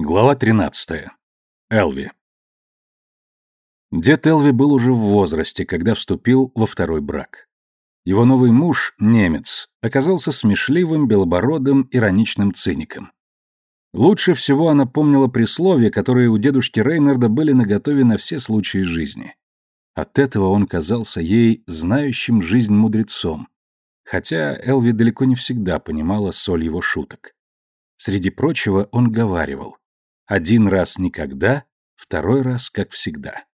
Глава 13. Элви. Дед Элви был уже в возрасте, когда вступил во второй брак. Его новый муж, немец, оказался смешливым, белобородым, ироничным циником. Лучше всего она помнила присловия, которые у дедушки Рейнарда были наготове на все случаи жизни. От этого он казался ей знающим жизнь мудрецом, хотя Элви далеко не всегда понимала соль его шуток. Среди прочего он говаривал один раз никогда, второй раз как всегда.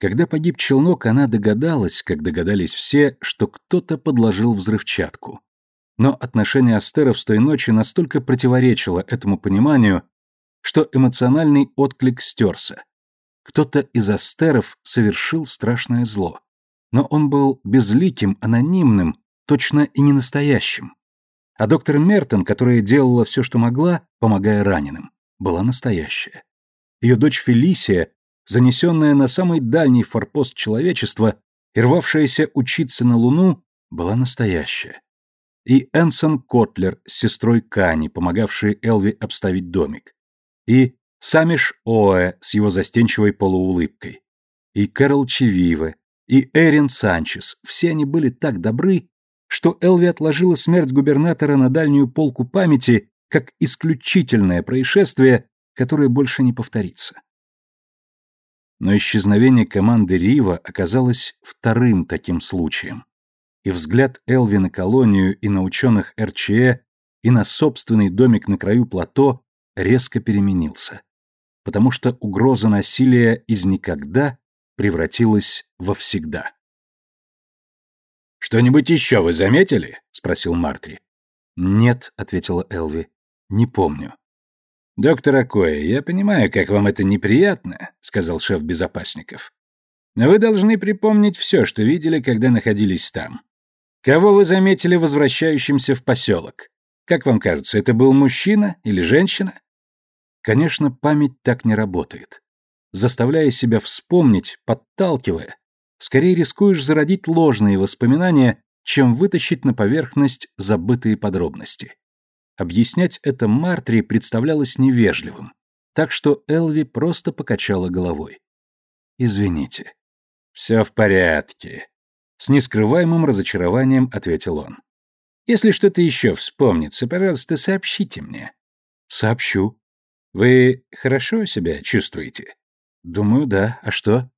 Когда погиб челнок, она догадалась, как догадались все, что кто-то подложил взрывчатку. Но отношение Астеров с той ночи настолько противоречило этому пониманию, что эмоциональный отклик стерся. Кто-то из Астеров совершил страшное зло. Но он был безликим, анонимным, точно и не настоящим. А доктор Мертон, которая делала все, что могла, помогая раненым, была настоящая. Ее дочь Фелисия, занесенная на самый дальний форпост человечества и рвавшаяся учиться на Луну, была настоящая. И Энсон Котлер с сестрой Кани, помогавшей Элви обставить домик. И Самиш Оэ с его застенчивой полуулыбкой. И Кэрол Чевиве, и Эрин Санчес, все они были так добры, что Элви отложила смерть губернатора на дальнюю полку памяти как исключительное происшествие, которое больше не повторится. Но исчезновение команды Рива оказалось вторым таким случаем. И взгляд Элви на колонию и на ученых РЧЭ, и на собственный домик на краю плато резко переменился. Потому что угроза насилия из никогда превратилась во всегда. «Что-нибудь еще вы заметили?» — спросил Мартри. «Нет», — ответила Элви. «Не помню». «Доктор Акоя, я понимаю, как вам это неприятно», — сказал шеф безопасников. «Но вы должны припомнить все, что видели, когда находились там. Кого вы заметили возвращающимся в поселок? Как вам кажется, это был мужчина или женщина?» Конечно, память так не работает. Заставляя себя вспомнить, подталкивая, скорее рискуешь зародить ложные воспоминания, чем вытащить на поверхность забытые подробности. Объяснять это Мартри представлялось невежливым, так что Элви просто покачала головой. «Извините». «Все в порядке», — с нескрываемым разочарованием ответил он. «Если что-то еще вспомнится, пожалуйста, сообщите мне». «Сообщу». «Вы хорошо себя чувствуете?» «Думаю, да. А что?»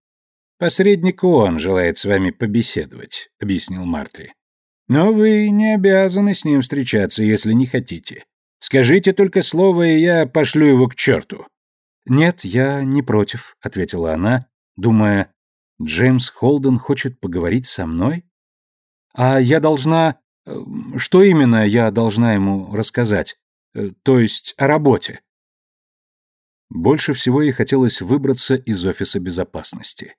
«Посредник он желает с вами побеседовать», — объяснил Мартри. «Но вы не обязаны с ним встречаться, если не хотите. Скажите только слово, и я пошлю его к черту». «Нет, я не против», — ответила она, думая, «Джеймс Холден хочет поговорить со мной? А я должна... Э, что именно я должна ему рассказать? Э, то есть о работе?» Больше всего ей хотелось выбраться из офиса безопасности.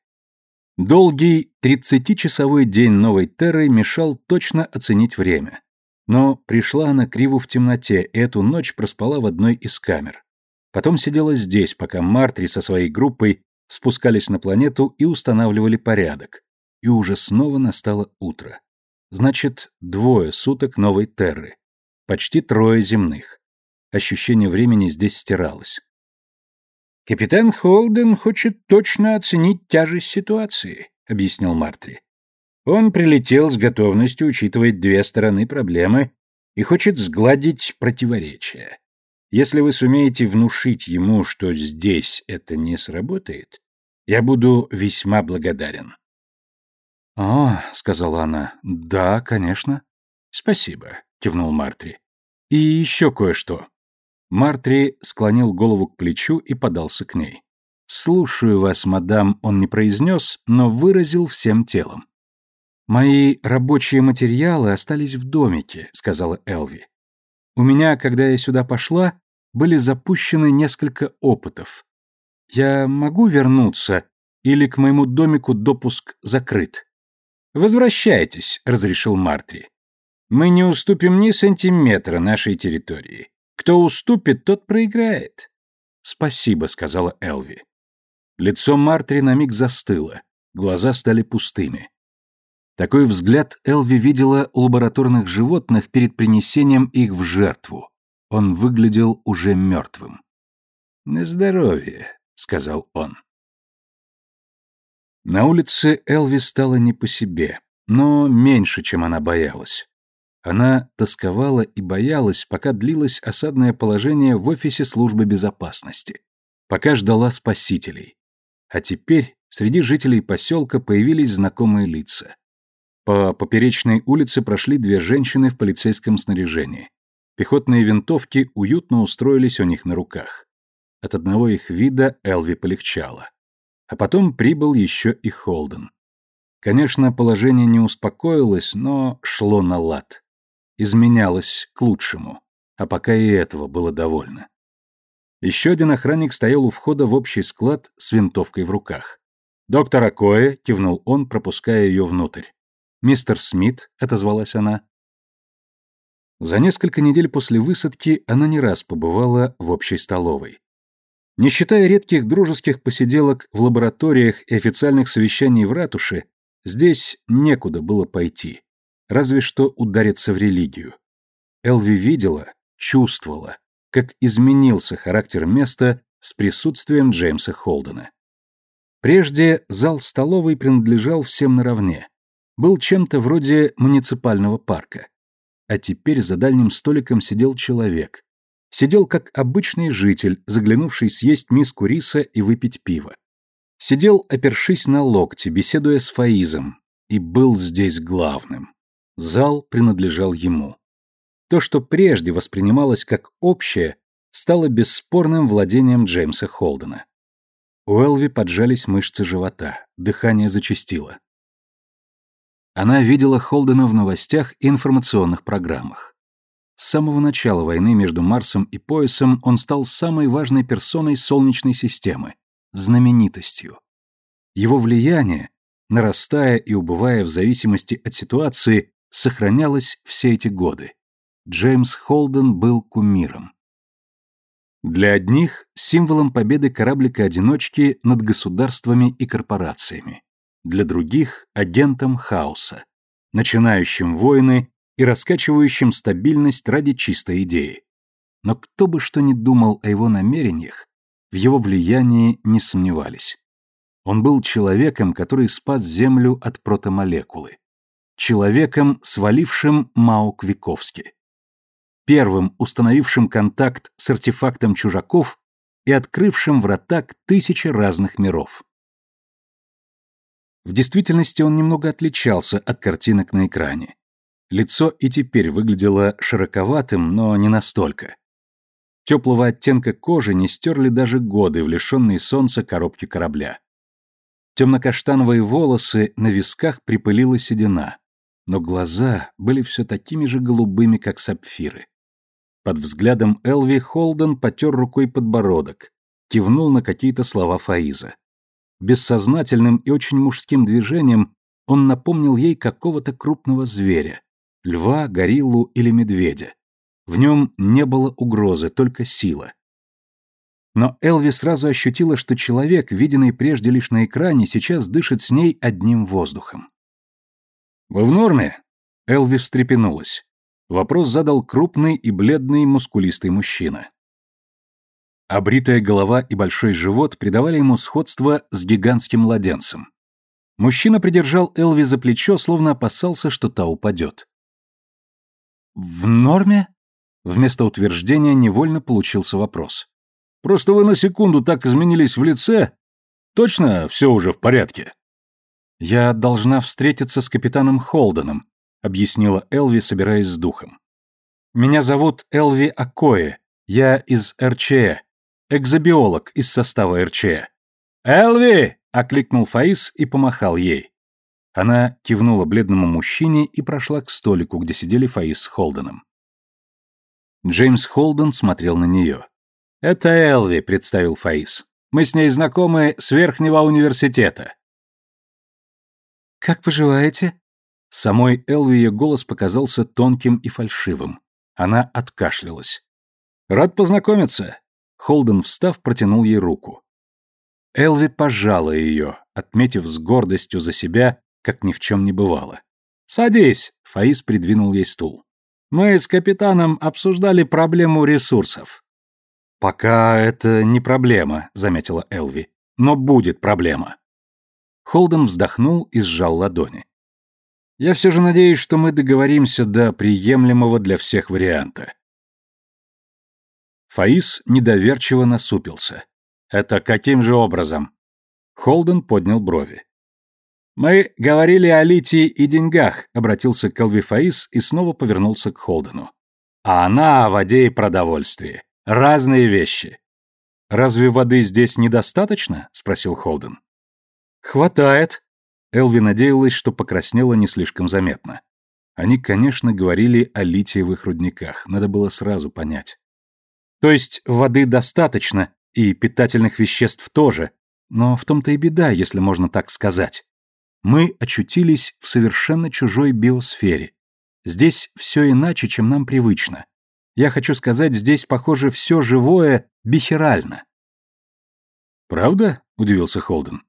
Долгий 30-часовой день новой Терры мешал точно оценить время. Но пришла она криво в темноте, и эту ночь проспала в одной из камер. Потом сидела здесь, пока Мартри со своей группой спускались на планету и устанавливали порядок. И уже снова настало утро. Значит, двое суток новой Терры. Почти трое земных. Ощущение времени здесь стиралось. «Капитан Холден хочет точно оценить тяжесть ситуации», — объяснил Мартри. «Он прилетел с готовностью учитывать две стороны проблемы и хочет сгладить противоречия. Если вы сумеете внушить ему, что здесь это не сработает, я буду весьма благодарен». «А, — сказала она, — да, конечно». «Спасибо», — кивнул Мартри. «И еще кое-что. Мартри склонил голову к плечу и подался к ней. «Слушаю вас, мадам», он не произнес, но выразил всем телом. «Мои рабочие материалы остались в домике», — сказала Элви. «У меня, когда я сюда пошла, были запущены несколько опытов. Я могу вернуться, или к моему домику допуск закрыт?» «Возвращайтесь», — разрешил Мартри. «Мы не уступим ни сантиметра нашей территории. Кто уступит, тот проиграет. Спасибо, сказала Элви. Лицо Мартри на миг застыло, глаза стали пустыми. Такой взгляд Элви видела у лабораторных животных перед принесением их в жертву. Он выглядел уже мертвым. «На здоровье», — сказал он. На улице Элви стало не по себе, но меньше, чем она боялась. Она тосковала и боялась, пока длилось осадное положение в офисе службы безопасности, пока ждала спасителей. А теперь среди жителей поселка появились знакомые лица. По поперечной улице прошли две женщины в полицейском снаряжении. Пехотные винтовки уютно устроились у них на руках. От одного их вида Элви полегчало. А потом прибыл еще и Холден. Конечно, положение не успокоилось, но шло на лад. Изменялось к лучшему. А пока и этого было довольно. Еще один охранник стоял у входа в общий склад с винтовкой в руках. «Доктор Акоэ», — кивнул он, пропуская ее внутрь. «Мистер Смит», — отозвалась она. За несколько недель после высадки она не раз побывала в общей столовой. Не считая редких дружеских посиделок в лабораториях и официальных совещаний в ратуше, здесь некуда было пойти, разве что удариться в религию. Элви видела, чувствовала, как изменился характер места с присутствием Джеймса Холдена. Прежде зал столовой принадлежал всем наравне, был чем-то вроде муниципального парка. А теперь за дальним столиком сидел человек, Сидел как обычный житель, заглянувший съесть миску риса и выпить пиво. Сидел, опершись на локти, беседуя с Фаизом, и был здесь главным. Зал принадлежал ему. То, что прежде воспринималось как общее, стало бесспорным владением Джеймса Холдена. У Элви поджались мышцы живота, дыхание зачастило. Она видела Холдена в новостях и информационных программах. С самого начала войны между Марсом и Поясом он стал самой важной персоной Солнечной системы, знаменитостью. Его влияние, нарастая и убывая в зависимости от ситуации, сохранялось все эти годы. Джеймс Холден был кумиром. Для одних – символом победы кораблика-одиночки над государствами и корпорациями. Для других – агентом хаоса, начинающим войны и раскачивающим стабильность ради чистой идеи. Но кто бы что ни думал о его намерениях, в его влиянии не сомневались. Он был человеком, который спас Землю от протомолекулы. Человеком, свалившим Мао Квиковски. Первым установившим контакт с артефактом чужаков и открывшим врата к тысяче разных миров. В действительности он немного отличался от картинок на экране. Лицо и теперь выглядело широковатым, но не настолько. Теплого оттенка кожи не стерли даже годы в лишенной солнца коробки корабля. Темно-каштановые волосы на висках припылила седина, но глаза были все такими же голубыми, как сапфиры. Под взглядом Элви Холден потер рукой подбородок, кивнул на какие-то слова Фаиза. Бессознательным и очень мужским движением он напомнил ей какого-то крупного зверя, льва, гориллу или медведя. В нем не было угрозы, только сила. Но Элви сразу ощутила, что человек, виденный прежде лишь на экране, сейчас дышит с ней одним воздухом. «Вы в норме?» Элви встрепенулась. Вопрос задал крупный и бледный мускулистый мужчина. Обритая голова и большой живот придавали ему сходство с гигантским младенцем. Мужчина придержал Элви за плечо, словно опасался, что та упадет. «В норме?» Вместо утверждения невольно получился вопрос. «Просто вы на секунду так изменились в лице. Точно все уже в порядке?» «Я должна встретиться с капитаном Холденом», объяснила Элви, собираясь с духом. «Меня зовут Элви Акое. Я из РЧЭ. Экзобиолог из состава РЧЭ». «Элви!» — окликнул Фаис и помахал ей. Она кивнула бледному мужчине и прошла к столику, где сидели Фаис с Холденом. Джеймс Холден смотрел на нее. «Это Элви», — представил Фаис. «Мы с ней знакомы с Верхнего университета». «Как поживаете?» Самой Элви ее голос показался тонким и фальшивым. Она откашлялась. «Рад познакомиться». Холден, встав, протянул ей руку. Элви пожала ее, отметив с гордостью за себя как ни в чем не бывало. «Садись!» — Фаис придвинул ей стул. Мы с капитаном обсуждали проблему ресурсов. Пока это не проблема, заметила Элви. Но будет проблема. Холден вздохнул и сжал ладони. Я все же надеюсь, что мы договоримся до приемлемого для всех варианта. Фаис недоверчиво насупился. Это каким же образом? Холден поднял брови. «Мы говорили о литии и деньгах», — обратился к Элви Фаис и снова повернулся к Холдену. «А она о воде и продовольствии. Разные вещи». «Разве воды здесь недостаточно?» — спросил Холден. «Хватает». Элви надеялась, что покраснела не слишком заметно. Они, конечно, говорили о литиевых рудниках, надо было сразу понять. То есть воды достаточно, и питательных веществ тоже, но в том-то и беда, если можно так сказать. Мы очутились в совершенно чужой биосфере. Здесь все иначе, чем нам привычно. Я хочу сказать, здесь, похоже, все живое бихерально. «Правда?» — удивился Холден.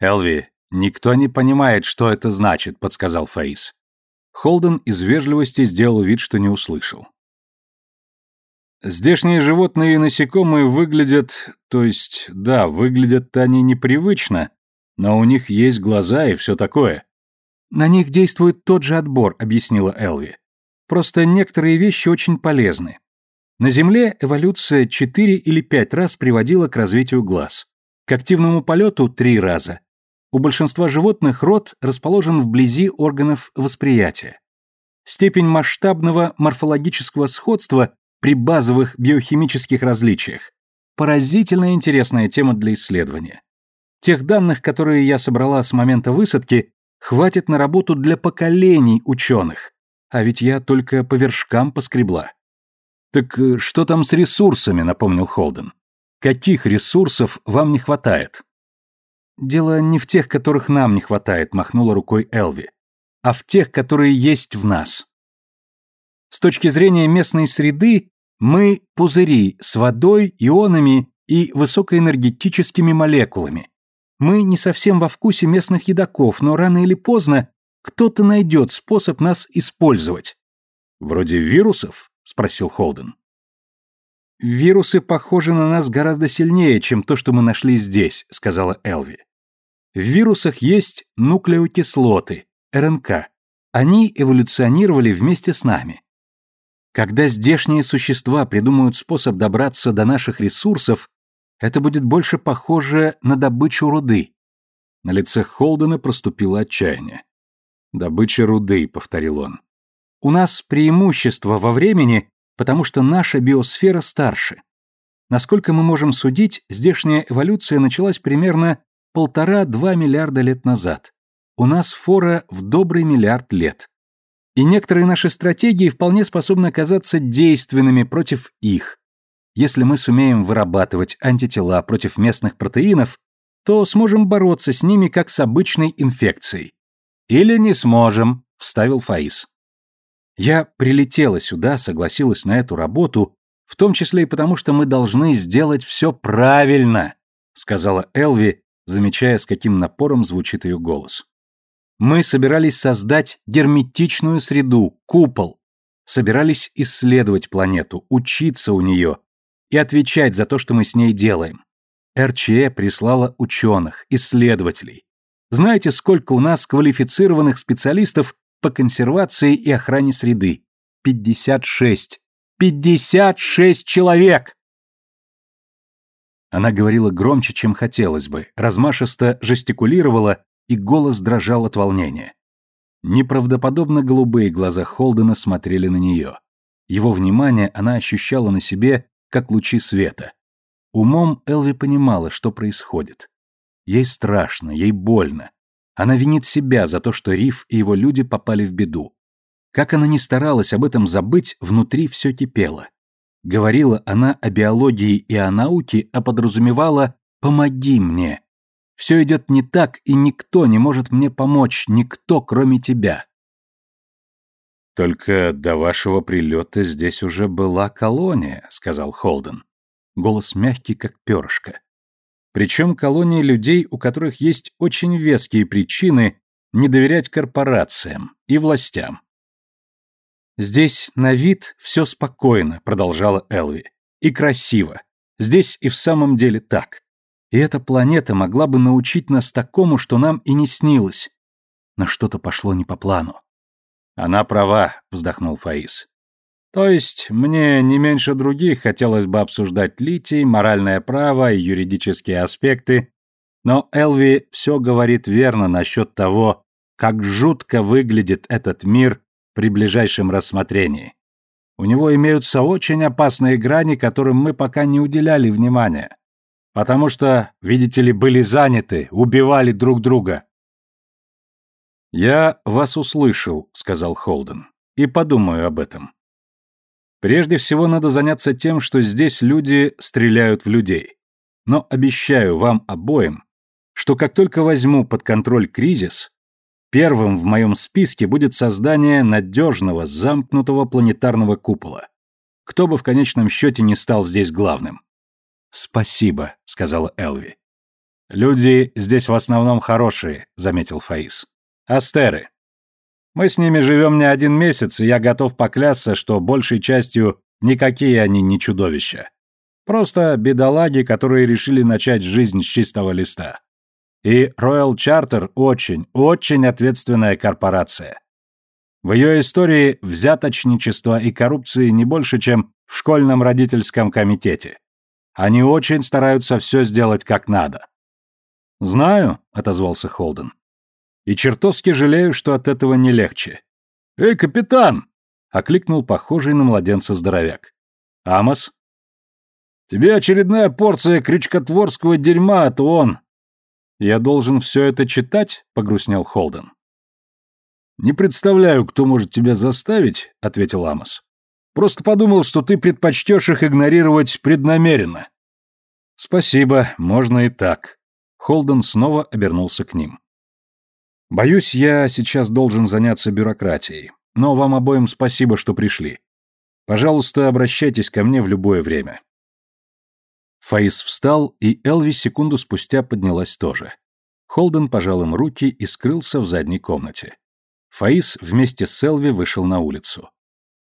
«Элви, никто не понимает, что это значит», — подсказал Фаис. Холден из вежливости сделал вид, что не услышал. Здешние животные и насекомые выглядят, то есть, да, выглядят они непривычно, но у них есть глаза и все такое. На них действует тот же отбор, объяснила Элви. Просто некоторые вещи очень полезны. На Земле эволюция четыре или пять раз приводила к развитию глаз. К активному полету три раза. У большинства животных рот расположен вблизи органов восприятия. Степень масштабного морфологического сходства при базовых биохимических различиях. Поразительно интересная тема для исследования. Тех данных, которые я собрала с момента высадки, хватит на работу для поколений ученых. А ведь я только по вершкам поскребла. «Так э, что там с ресурсами?» — напомнил Холден. «Каких ресурсов вам не хватает?» «Дело не в тех, которых нам не хватает», — махнула рукой Элви, «а в тех, которые есть в нас. С точки зрения местной среды, мы пузыри с водой, ионами и высокоэнергетическими молекулами. Мы не совсем во вкусе местных едоков, но рано или поздно кто-то найдет способ нас использовать. «Вроде вирусов?» — спросил Холден. «Вирусы похожи на нас гораздо сильнее, чем то, что мы нашли здесь», — сказала Элви. «В вирусах есть нуклеокислоты, РНК. Они эволюционировали вместе с нами. Когда здешние существа придумают способ добраться до наших ресурсов, это будет больше похоже на добычу руды. На лице Холдена проступило отчаяние. «Добыча руды», — повторил он. «У нас преимущество во времени, потому что наша биосфера старше. Насколько мы можем судить, здешняя эволюция началась примерно полтора-два миллиарда лет назад. У нас фора в добрый миллиард лет. И некоторые наши стратегии вполне способны оказаться действенными против их. Если мы сумеем вырабатывать антитела против местных протеинов, то сможем бороться с ними как с обычной инфекцией. Или не сможем, вставил Фаис. Я прилетела сюда, согласилась на эту работу, в том числе и потому, что мы должны сделать все правильно, сказала Элви, замечая, с каким напором звучит ее голос. Мы собирались создать герметичную среду, купол. Собирались исследовать планету, учиться у нее и отвечать за то, что мы с ней делаем. РЧЭ прислала ученых, исследователей. Знаете, сколько у нас квалифицированных специалистов по консервации и охране среды? 56. 56 человек! Она говорила громче, чем хотелось бы, размашисто жестикулировала и голос дрожал от волнения. Неправдоподобно голубые глаза Холдена смотрели на нее. Его внимание она ощущала на себе, как лучи света. Умом Элви понимала, что происходит. Ей страшно, ей больно. Она винит себя за то, что Риф и его люди попали в беду. Как она ни старалась об этом забыть, внутри все кипело. Говорила она о биологии и о науке, а подразумевала «помоги мне». Все идет не так, и никто не может мне помочь, никто, кроме тебя. Только до вашего прилета здесь уже была колония, сказал Холден. Голос мягкий, как перышко. Причем колония людей, у которых есть очень веские причины не доверять корпорациям и властям. «Здесь на вид все спокойно», — продолжала Элви. «И красиво. Здесь и в самом деле так. И эта планета могла бы научить нас такому, что нам и не снилось. Но что-то пошло не по плану». «Она права», — вздохнул Фаис. «То есть мне не меньше других хотелось бы обсуждать литий, моральное право и юридические аспекты, но Элви все говорит верно насчет того, как жутко выглядит этот мир при ближайшем рассмотрении. У него имеются очень опасные грани, которым мы пока не уделяли внимания. Потому что, видите ли, были заняты, убивали друг друга. «Я вас услышал», — сказал Холден, — «и подумаю об этом. Прежде всего надо заняться тем, что здесь люди стреляют в людей. Но обещаю вам обоим, что как только возьму под контроль кризис, Первым в моем списке будет создание надежного, замкнутого планетарного купола. Кто бы в конечном счете не стал здесь главным. «Спасибо», — сказала Элви. «Люди здесь в основном хорошие», — заметил Фаис. «Астеры. Мы с ними живем не один месяц, и я готов поклясться, что большей частью никакие они не чудовища. Просто бедолаги, которые решили начать жизнь с чистого листа. И Royal Charter очень, очень ответственная корпорация. В ее истории взяточничество и коррупции не больше, чем в школьном родительском комитете. Они очень стараются все сделать как надо. «Знаю», — отозвался Холден. «И чертовски жалею, что от этого не легче». «Эй, капитан!» — окликнул похожий на младенца здоровяк. «Амос?» «Тебе очередная порция крючкотворского дерьма от ООН», «Я должен все это читать?» — погрустнел Холден. «Не представляю, кто может тебя заставить», — ответил Амос. «Просто подумал, что ты предпочтешь их игнорировать преднамеренно». «Спасибо, можно и так». Холден снова обернулся к ним. «Боюсь, я сейчас должен заняться бюрократией, но вам обоим спасибо, что пришли. Пожалуйста, обращайтесь ко мне в любое время. Фаис встал, и Элви секунду спустя поднялась тоже. Холден пожал им руки и скрылся в задней комнате. Фаис вместе с Элви вышел на улицу.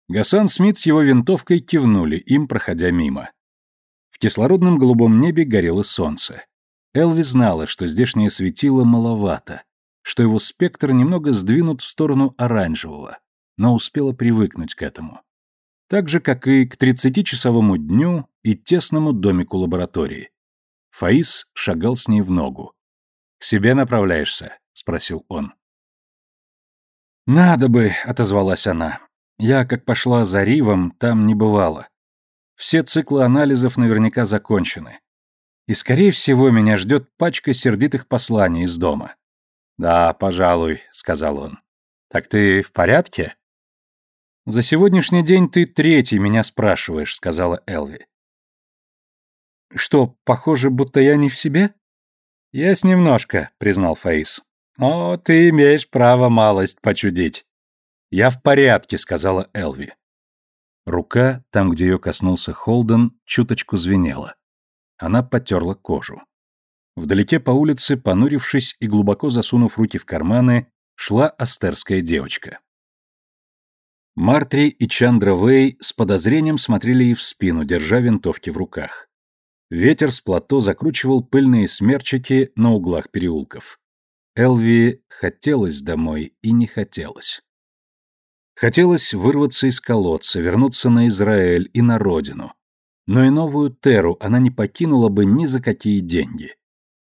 Гасан Смит с его винтовкой кивнули им, проходя мимо. В кислородном голубом небе горело солнце. Элви знала, что здешнее светило маловато, что его спектр немного сдвинут в сторону оранжевого, но успела привыкнуть к этому так же, как и к тридцатичасовому дню и тесному домику лаборатории. Фаис шагал с ней в ногу. «К себе направляешься?» — спросил он. «Надо бы», — отозвалась она. «Я, как пошла за Ривом, там не бывало. Все циклы анализов наверняка закончены. И, скорее всего, меня ждет пачка сердитых посланий из дома». «Да, пожалуй», — сказал он. «Так ты в порядке?» «За сегодняшний день ты третий меня спрашиваешь», — сказала Элви. «Что, похоже, будто я не в себе?» «Есть немножко», — признал Фаис. «О, ты имеешь право малость почудить». «Я в порядке», — сказала Элви. Рука, там, где ее коснулся Холден, чуточку звенела. Она потерла кожу. Вдалеке по улице, понурившись и глубоко засунув руки в карманы, шла астерская девочка. Мартри и Чандра Вэй с подозрением смотрели ей в спину, держа винтовки в руках. Ветер с плато закручивал пыльные смерчики на углах переулков. Элви хотелось домой и не хотелось. Хотелось вырваться из колодца, вернуться на Израиль и на родину. Но и новую Теру она не покинула бы ни за какие деньги.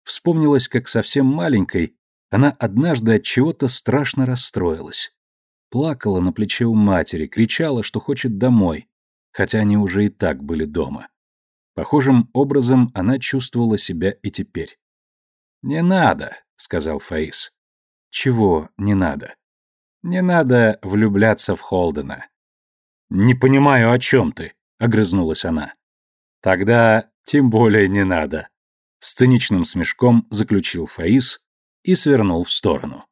Вспомнилось, как совсем маленькой она однажды от чего-то страшно расстроилась. Плакала на плече у матери, кричала, что хочет домой, хотя они уже и так были дома. Похожим образом она чувствовала себя и теперь. «Не надо», — сказал Фаис. «Чего не надо?» «Не надо влюбляться в Холдена». «Не понимаю, о чем ты», — огрызнулась она. «Тогда тем более не надо», — с циничным смешком заключил Фаис и свернул в сторону.